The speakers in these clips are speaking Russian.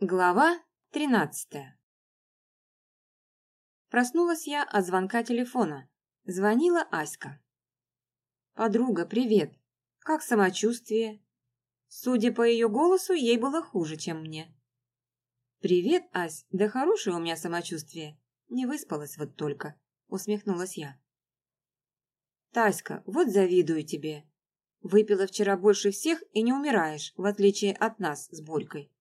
Глава тринадцатая Проснулась я от звонка телефона. Звонила Аська. «Подруга, привет. Как самочувствие?» Судя по ее голосу, ей было хуже, чем мне. «Привет, Ась. Да хорошее у меня самочувствие. Не выспалась вот только», — усмехнулась я. «Таська, вот завидую тебе. Выпила вчера больше всех и не умираешь, в отличие от нас с Борькой.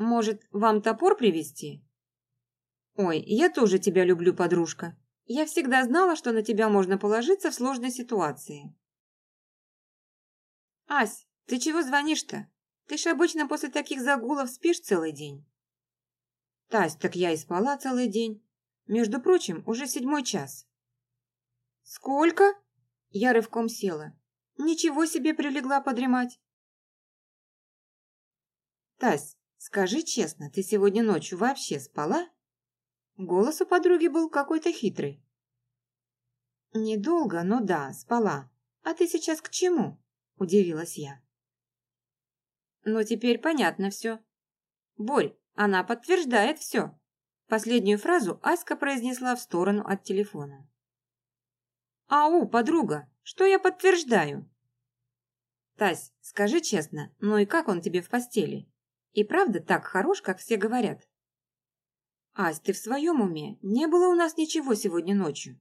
Может, вам топор привезти? Ой, я тоже тебя люблю, подружка. Я всегда знала, что на тебя можно положиться в сложной ситуации. Ась, ты чего звонишь-то? Ты ж обычно после таких загулов спишь целый день. Тась, так я и спала целый день. Между прочим, уже седьмой час. Сколько? Я рывком села. Ничего себе прилегла подремать. Тась, Скажи честно, ты сегодня ночью вообще спала? Голос у подруги был какой-то хитрый. Недолго, но да, спала. А ты сейчас к чему? Удивилась я. Ну, теперь понятно все. Борь, она подтверждает все. Последнюю фразу Аська произнесла в сторону от телефона. «Ау, подруга, что я подтверждаю?» «Тась, скажи честно, ну и как он тебе в постели?» И правда так хорош, как все говорят? Ась, ты в своем уме? Не было у нас ничего сегодня ночью.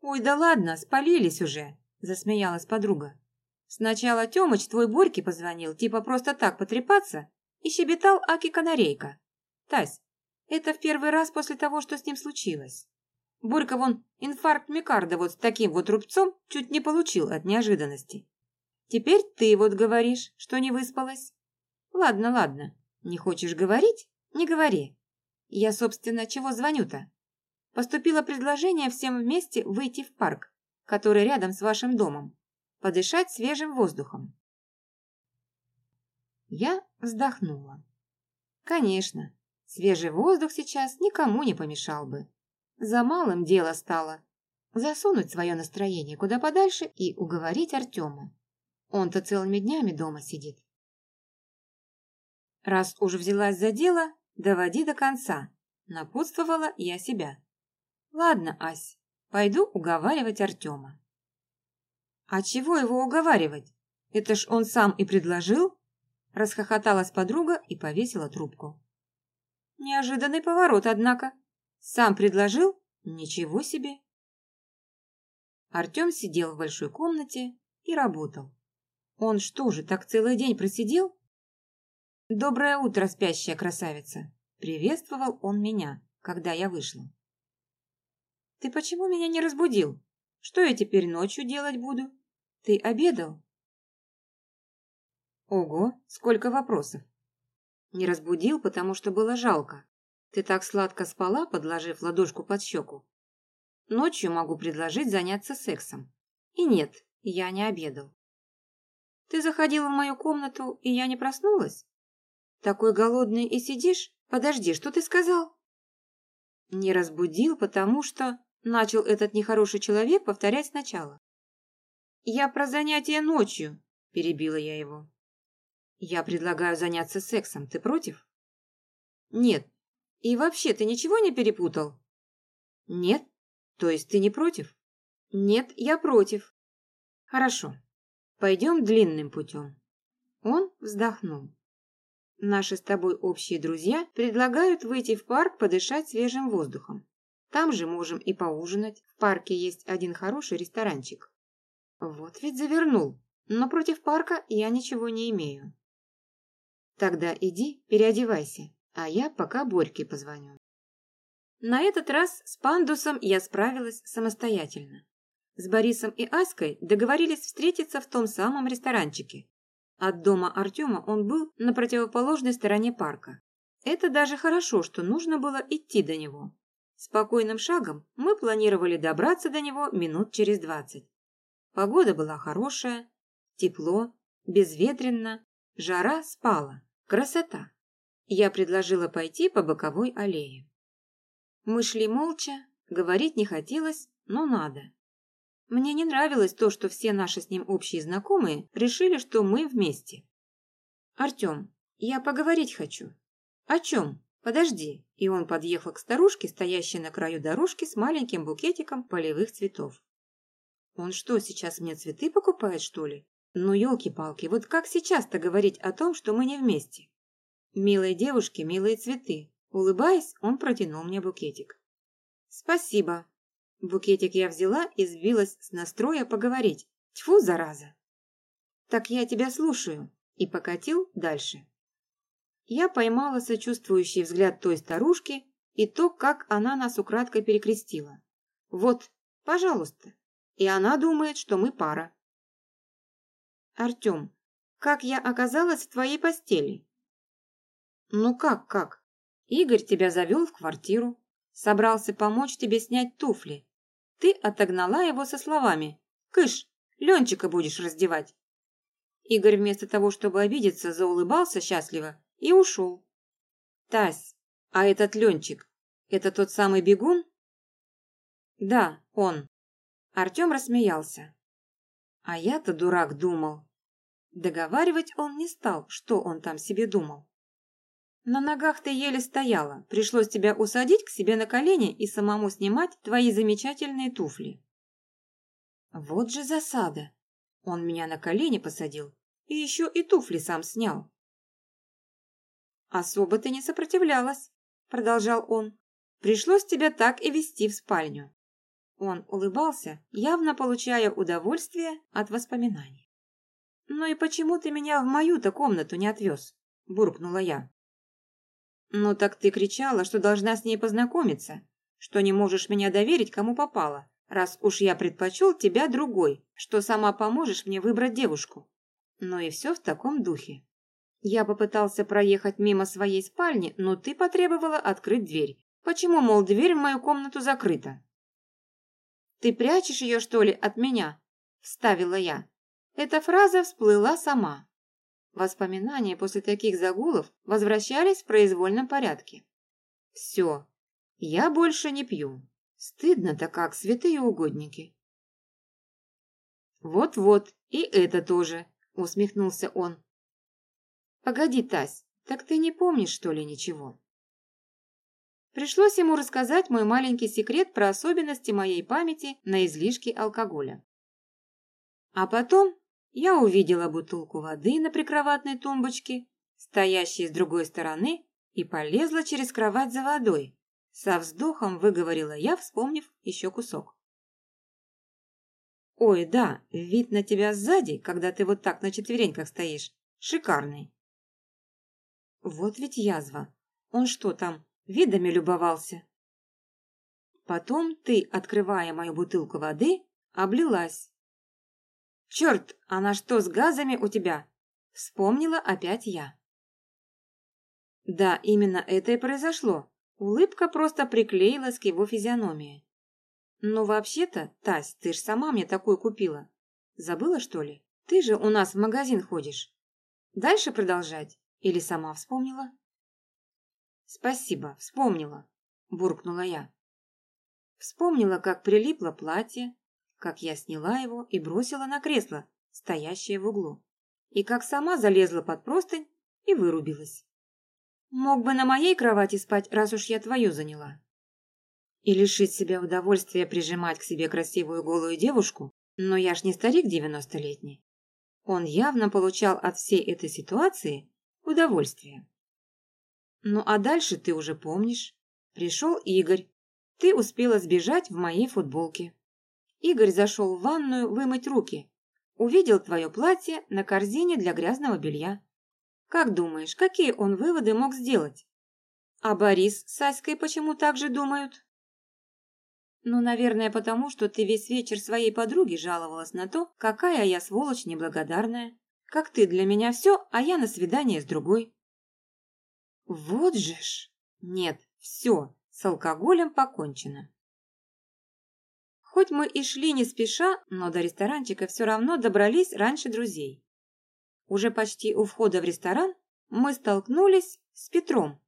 Ой, да ладно, спалились уже, засмеялась подруга. Сначала Тёмыч твой Борьке позвонил, типа просто так потрепаться, и щебетал Аки-канарейка. Тась, это в первый раз после того, что с ним случилось. Борька вон инфаркт микарда вот с таким вот рубцом чуть не получил от неожиданности. Теперь ты вот говоришь, что не выспалась. Ладно, ладно. Не хочешь говорить? Не говори. Я, собственно, чего звоню-то? Поступило предложение всем вместе выйти в парк, который рядом с вашим домом, подышать свежим воздухом. Я вздохнула. Конечно, свежий воздух сейчас никому не помешал бы. За малым дело стало. Засунуть свое настроение куда подальше и уговорить Артема. Он-то целыми днями дома сидит. Раз уж взялась за дело, доводи до конца. Напутствовала я себя. Ладно, Ась, пойду уговаривать Артема. А чего его уговаривать? Это ж он сам и предложил? Расхохоталась подруга и повесила трубку. Неожиданный поворот, однако. Сам предложил? Ничего себе. Артем сидел в большой комнате и работал. Он что же, так целый день просидел? Доброе утро, спящая красавица. Приветствовал он меня, когда я вышла. Ты почему меня не разбудил? Что я теперь ночью делать буду? Ты обедал? Ого, сколько вопросов. Не разбудил, потому что было жалко. Ты так сладко спала, подложив ладошку под щеку. Ночью могу предложить заняться сексом. И нет, я не обедал. Ты заходила в мою комнату, и я не проснулась? Такой голодный и сидишь? Подожди, что ты сказал? Не разбудил, потому что... Начал этот нехороший человек повторять сначала. «Я про занятия ночью», – перебила я его. «Я предлагаю заняться сексом. Ты против?» «Нет. И вообще, ты ничего не перепутал?» «Нет. То есть ты не против?» «Нет, я против». «Хорошо. Пойдем длинным путем. Он вздохнул. Наши с тобой общие друзья предлагают выйти в парк подышать свежим воздухом. Там же можем и поужинать. В парке есть один хороший ресторанчик. Вот ведь завернул. Но против парка я ничего не имею. Тогда иди, переодевайся, а я пока Борьке позвоню. На этот раз с пандусом я справилась самостоятельно. С Борисом и Аськой договорились встретиться в том самом ресторанчике. От дома Артема он был на противоположной стороне парка. Это даже хорошо, что нужно было идти до него. Спокойным шагом мы планировали добраться до него минут через двадцать. Погода была хорошая, тепло, безветренно, жара спала, красота. Я предложила пойти по боковой аллее. Мы шли молча, говорить не хотелось, но надо. Мне не нравилось то, что все наши с ним общие знакомые решили, что мы вместе. Артем, я поговорить хочу. О чем? Подожди. И он подъехал к старушке, стоящей на краю дорожки с маленьким букетиком полевых цветов. Он что, сейчас мне цветы покупает, что ли? Ну, елки-палки, вот как сейчас-то говорить о том, что мы не вместе? Милые девушки, милые цветы. Улыбаясь, он протянул мне букетик. Спасибо. Букетик я взяла и сбилась с настроя поговорить. Тьфу, зараза. Так я тебя слушаю. И покатил дальше. Я поймала сочувствующий взгляд той старушки и то, как она нас украдкой перекрестила. Вот, пожалуйста. И она думает, что мы пара. Артем, как я оказалась в твоей постели? Ну как, как? Игорь тебя завел в квартиру, собрался помочь тебе снять туфли. Ты отогнала его со словами «Кыш, Ленчика будешь раздевать». Игорь вместо того, чтобы обидеться, заулыбался счастливо и ушел. «Тась, а этот Ленчик, это тот самый бегун?» «Да, он». Артем рассмеялся. А я-то дурак думал. Договаривать он не стал, что он там себе думал. На ногах ты еле стояла, пришлось тебя усадить к себе на колени и самому снимать твои замечательные туфли. Вот же засада. Он меня на колени посадил и еще и туфли сам снял. «Особо ты не сопротивлялась», — продолжал он. «Пришлось тебя так и вести в спальню». Он улыбался, явно получая удовольствие от воспоминаний. «Ну и почему ты меня в мою-то комнату не отвез?» – буркнула я. «Ну так ты кричала, что должна с ней познакомиться, что не можешь меня доверить, кому попало, раз уж я предпочел тебя другой, что сама поможешь мне выбрать девушку». Ну и все в таком духе. Я попытался проехать мимо своей спальни, но ты потребовала открыть дверь. Почему, мол, дверь в мою комнату закрыта? «Ты прячешь ее, что ли, от меня?» – вставила я. Эта фраза всплыла сама. Воспоминания после таких загулов возвращались в произвольном порядке. «Все, я больше не пью. Стыдно-то как, святые угодники». «Вот-вот, и это тоже», – усмехнулся он. «Погоди, Тась, так ты не помнишь, что ли, ничего?» Пришлось ему рассказать мой маленький секрет про особенности моей памяти на излишки алкоголя. А потом я увидела бутылку воды на прикроватной тумбочке, стоящей с другой стороны, и полезла через кровать за водой. Со вздохом выговорила я, вспомнив еще кусок. «Ой, да, вид на тебя сзади, когда ты вот так на четвереньках стоишь, шикарный». Вот ведь язва. Он что там, видами любовался. Потом ты, открывая мою бутылку воды, облилась. «Черт, она что, с газами у тебя?» Вспомнила опять я. Да, именно это и произошло. Улыбка просто приклеилась к его физиономии. «Ну, вообще-то, Тась, ты ж сама мне такую купила. Забыла, что ли? Ты же у нас в магазин ходишь. Дальше продолжать? Или сама вспомнила?» «Спасибо, вспомнила», – буркнула я. Вспомнила, как прилипло платье, как я сняла его и бросила на кресло, стоящее в углу, и как сама залезла под простынь и вырубилась. Мог бы на моей кровати спать, раз уж я твою заняла. И лишить себя удовольствия прижимать к себе красивую голую девушку, но я ж не старик девяностолетний. Он явно получал от всей этой ситуации удовольствие. Ну а дальше ты уже помнишь. Пришел Игорь. Ты успела сбежать в моей футболке. Игорь зашел в ванную вымыть руки. Увидел твое платье на корзине для грязного белья. Как думаешь, какие он выводы мог сделать? А Борис с Аськой почему так же думают? Ну, наверное, потому что ты весь вечер своей подруге жаловалась на то, какая я сволочь неблагодарная. Как ты для меня все, а я на свидание с другой. Вот же ж! Нет, все, с алкоголем покончено. Хоть мы и шли не спеша, но до ресторанчика все равно добрались раньше друзей. Уже почти у входа в ресторан мы столкнулись с Петром.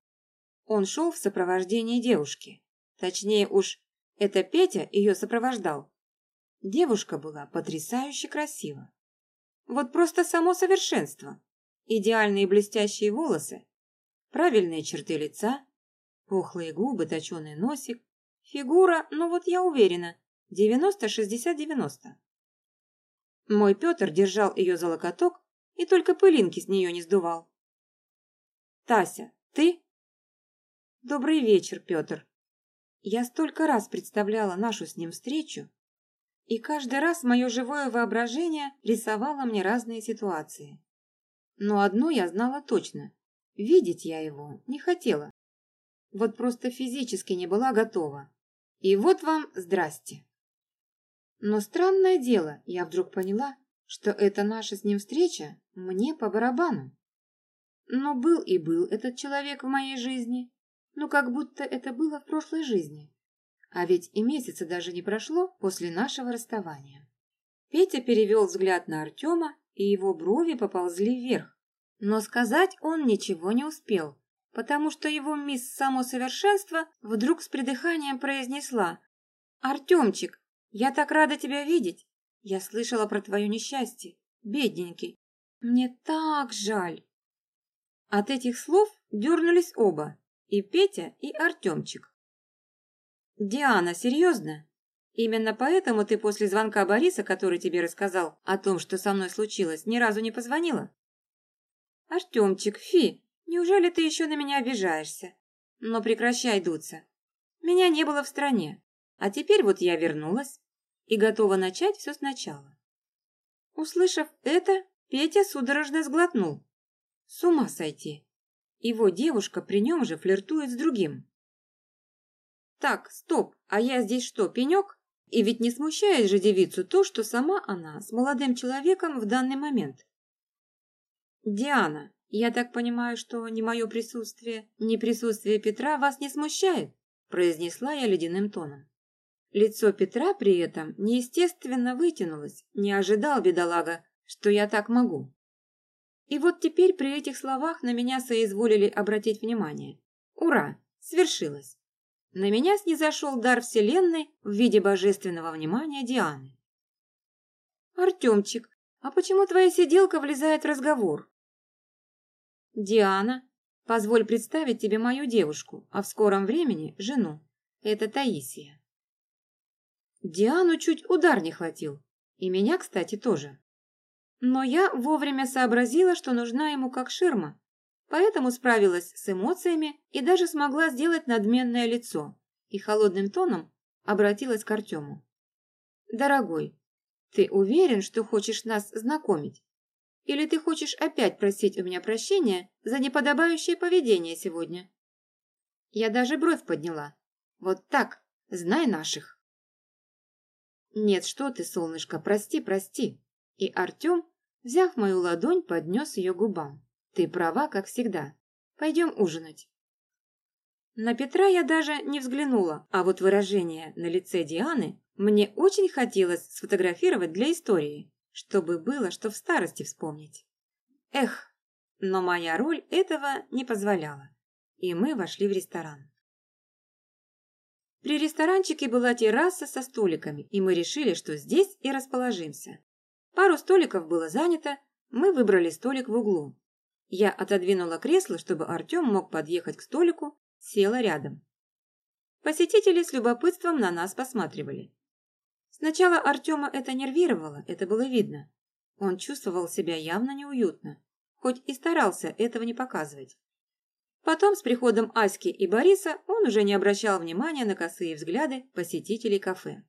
Он шел в сопровождении девушки. Точнее уж, это Петя ее сопровождал. Девушка была потрясающе красива. Вот просто само совершенство. Идеальные блестящие волосы, правильные черты лица, пухлые губы, точеный носик, фигура, ну вот я уверена, 90-60-90. Мой Петр держал ее за локоток и только пылинки с нее не сдувал. «Тася, ты?» «Добрый вечер, Петр». Я столько раз представляла нашу с ним встречу, и каждый раз мое живое воображение рисовало мне разные ситуации. Но одно я знала точно. Видеть я его не хотела. Вот просто физически не была готова. И вот вам здрасте. Но странное дело, я вдруг поняла, что эта наша с ним встреча мне по барабану. Но был и был этот человек в моей жизни, ну как будто это было в прошлой жизни. А ведь и месяца даже не прошло после нашего расставания. Петя перевел взгляд на Артема, и его брови поползли вверх. Но сказать он ничего не успел, потому что его мисс Само Совершенство вдруг с придыханием произнесла «Артемчик, я так рада тебя видеть! Я слышала про твое несчастье, бедненький. Мне так жаль!» От этих слов дернулись оба, и Петя, и Артемчик. «Диана, серьезно? Именно поэтому ты после звонка Бориса, который тебе рассказал о том, что со мной случилось, ни разу не позвонила?» «Артемчик, фи, неужели ты еще на меня обижаешься? Но прекращай дуться. Меня не было в стране, а теперь вот я вернулась и готова начать все сначала». Услышав это, Петя судорожно сглотнул. С ума сойти. Его девушка при нем же флиртует с другим. Так, стоп, а я здесь что, пенек? И ведь не смущает же девицу то, что сама она с молодым человеком в данный момент. Диана, я так понимаю, что ни мое присутствие, ни присутствие Петра вас не смущает, произнесла я ледяным тоном. Лицо Петра при этом неестественно вытянулось, не ожидал бедолага, что я так могу. И вот теперь при этих словах на меня соизволили обратить внимание. Ура! Свершилось! На меня снизошел дар Вселенной в виде божественного внимания Дианы. «Артемчик, а почему твоя сиделка влезает в разговор?» «Диана, позволь представить тебе мою девушку, а в скором времени – жену. Это Таисия». Диану чуть удар не хватил. И меня, кстати, тоже. Но я вовремя сообразила, что нужна ему как ширма, поэтому справилась с эмоциями и даже смогла сделать надменное лицо и холодным тоном обратилась к Артему. «Дорогой, ты уверен, что хочешь нас знакомить? Или ты хочешь опять просить у меня прощения за неподобающее поведение сегодня?» Я даже бровь подняла. «Вот так, знай наших!» «Нет, что ты, солнышко, прости, прости!» И Артем, взяв мою ладонь, поднес ее губам. «Ты права, как всегда. Пойдем ужинать». На Петра я даже не взглянула, а вот выражение на лице Дианы мне очень хотелось сфотографировать для истории, чтобы было что в старости вспомнить. Эх, но моя роль этого не позволяла, и мы вошли в ресторан. При ресторанчике была терраса со столиками, и мы решили, что здесь и расположимся. Пару столиков было занято, мы выбрали столик в углу. Я отодвинула кресло, чтобы Артем мог подъехать к столику, села рядом. Посетители с любопытством на нас посматривали. Сначала Артема это нервировало, это было видно. Он чувствовал себя явно неуютно, хоть и старался этого не показывать. Потом с приходом Аськи и Бориса он уже не обращал внимания на косые взгляды посетителей кафе.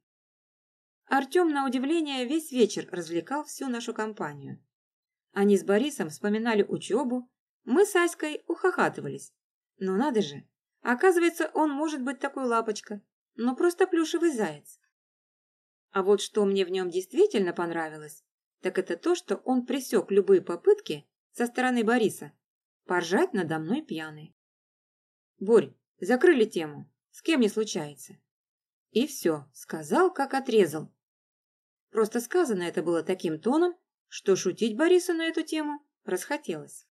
Артем, на удивление, весь вечер развлекал всю нашу компанию. Они с Борисом вспоминали учебу, мы с Аськой ухахатывались. Ну надо же, оказывается, он может быть такой лапочка, но просто плюшевый заяц. А вот что мне в нем действительно понравилось, так это то, что он пресек любые попытки со стороны Бориса поржать надо мной пьяный. «Борь, закрыли тему, с кем не случается». И все, сказал, как отрезал, Просто сказано это было таким тоном, что шутить Борису на эту тему расхотелось.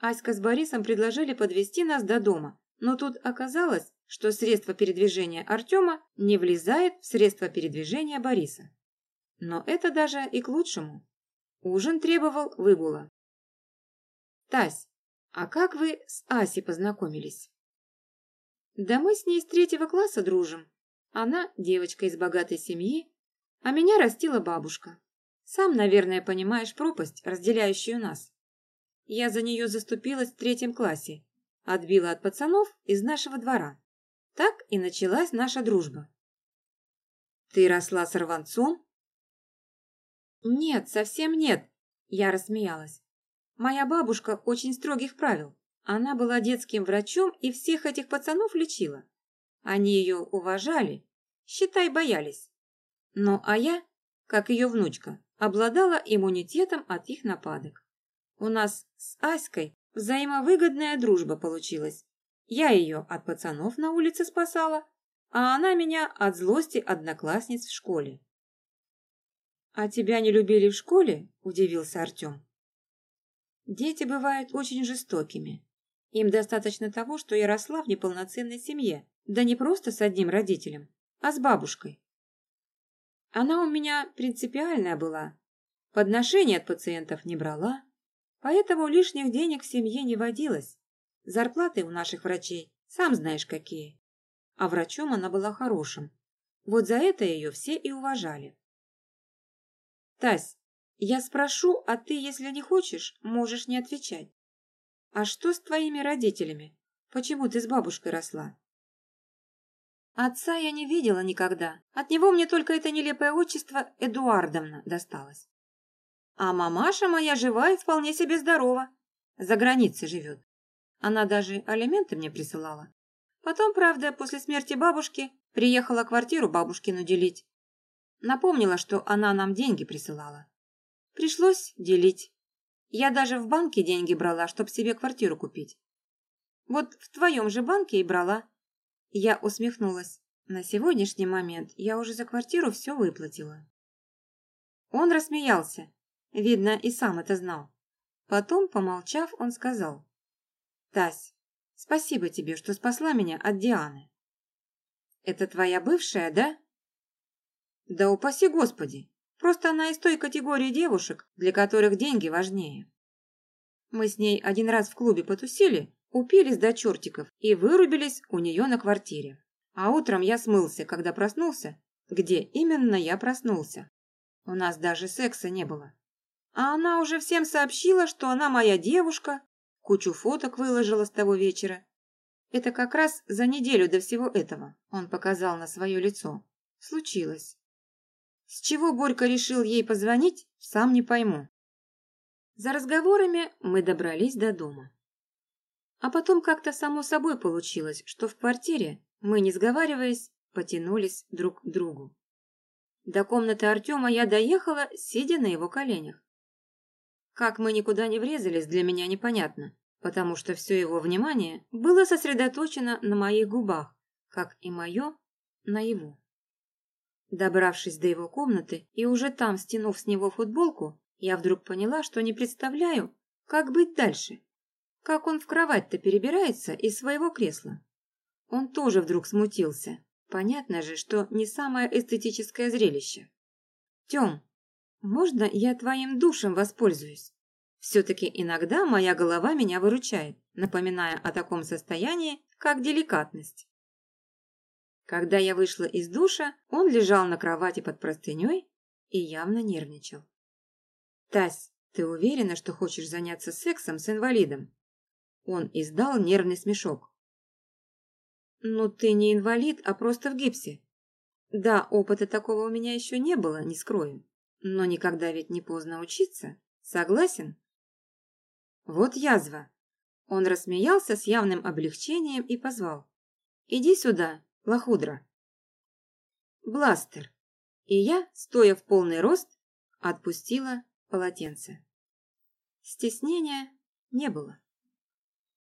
Аська с Борисом предложили подвести нас до дома, но тут оказалось, что средство передвижения Артема не влезает в средство передвижения Бориса. Но это даже и к лучшему. Ужин требовал выгула. Тась, а как вы с Асей познакомились? Да мы с ней с третьего класса дружим. Она девочка из богатой семьи, а меня растила бабушка. Сам, наверное, понимаешь пропасть, разделяющую нас. Я за нее заступилась в третьем классе, отбила от пацанов из нашего двора. Так и началась наша дружба. Ты росла с рванцом? Нет, совсем нет, я рассмеялась. Моя бабушка очень строгих правил. Она была детским врачом и всех этих пацанов лечила. Они ее уважали, считай, боялись. Ну, а я, как ее внучка, обладала иммунитетом от их нападок. У нас с Аськой взаимовыгодная дружба получилась. Я ее от пацанов на улице спасала, а она меня от злости одноклассниц в школе. «А тебя не любили в школе?» – удивился Артем. Дети бывают очень жестокими. Им достаточно того, что я росла в неполноценной семье, да не просто с одним родителем, а с бабушкой. Она у меня принципиальная была, подношения от пациентов не брала, поэтому лишних денег в семье не водилось. Зарплаты у наших врачей, сам знаешь какие. А врачом она была хорошим. Вот за это ее все и уважали. Тась, я спрошу, а ты, если не хочешь, можешь не отвечать. А что с твоими родителями? Почему ты с бабушкой росла? Отца я не видела никогда. От него мне только это нелепое отчество Эдуардовна досталось. А мамаша моя жива и вполне себе здорова. За границей живет. Она даже алименты мне присылала. Потом, правда, после смерти бабушки приехала квартиру бабушкину делить. Напомнила, что она нам деньги присылала. Пришлось делить. Я даже в банке деньги брала, чтобы себе квартиру купить. Вот в твоем же банке и брала. Я усмехнулась. На сегодняшний момент я уже за квартиру все выплатила. Он рассмеялся. Видно, и сам это знал. Потом, помолчав, он сказал. «Тась, спасибо тебе, что спасла меня от Дианы». «Это твоя бывшая, да?» «Да упаси Господи! Просто она из той категории девушек, для которых деньги важнее. Мы с ней один раз в клубе потусили, упились до чертиков и вырубились у нее на квартире. А утром я смылся, когда проснулся. Где именно я проснулся? У нас даже секса не было. А она уже всем сообщила, что она моя девушка, кучу фоток выложила с того вечера. Это как раз за неделю до всего этого, он показал на свое лицо. Случилось. С чего Борька решил ей позвонить, сам не пойму. За разговорами мы добрались до дома. А потом как-то само собой получилось, что в квартире мы, не сговариваясь, потянулись друг к другу. До комнаты Артема я доехала, сидя на его коленях. Как мы никуда не врезались, для меня непонятно, потому что все его внимание было сосредоточено на моих губах, как и мое на его. Добравшись до его комнаты и уже там стянув с него футболку, я вдруг поняла, что не представляю, как быть дальше. Как он в кровать-то перебирается из своего кресла. Он тоже вдруг смутился. Понятно же, что не самое эстетическое зрелище. Тём, можно я твоим душем воспользуюсь? Все-таки иногда моя голова меня выручает, напоминая о таком состоянии, как деликатность. Когда я вышла из душа, он лежал на кровати под простыней и явно нервничал. «Тась, ты уверена, что хочешь заняться сексом с инвалидом?» Он издал нервный смешок. «Ну, ты не инвалид, а просто в гипсе. Да, опыта такого у меня еще не было, не скрою. Но никогда ведь не поздно учиться. Согласен?» «Вот язва!» Он рассмеялся с явным облегчением и позвал. «Иди сюда, лохудра. Бластер. И я, стоя в полный рост, отпустила полотенце. Стеснения не было.